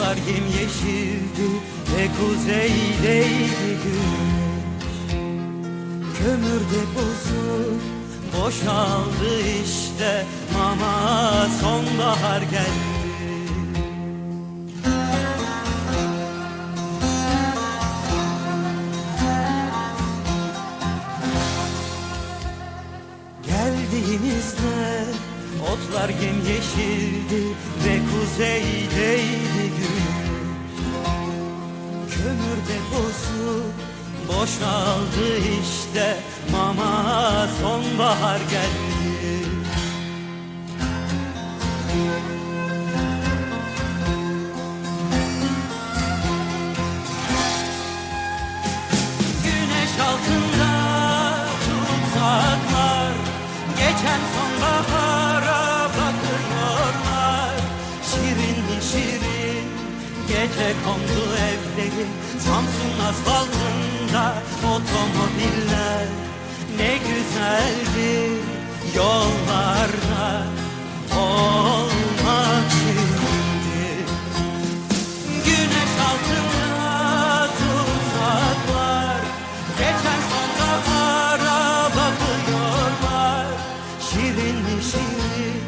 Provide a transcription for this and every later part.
Bulutlar yemyeşildi ve kuzeydeydi güneş. Kömür deposu boşaldı işte Mama sonbahar geldi. Geldiğimizde otlar yemyeşildi boşaldı işte. Mama sonbahar geldi. Güneş altında tutsaklar Geçen sonbahara bakıyorlar. Şirin şirin gece kondu evleri Samsun asfaltında otomobiller Ne güzeldi yollarda olmak şimdi Güneş altında tutsaklar Geçen sonbahara bakıyorlar. Şirin mi şirin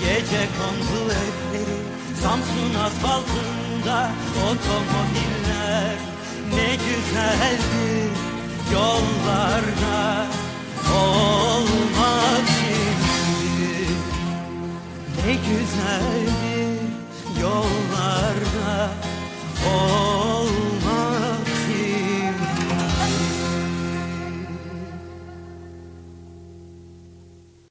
gece kondu evleri Samsun asfaltında otomobiller Ne güzeldi yollarda olmak şimdi Ne güzel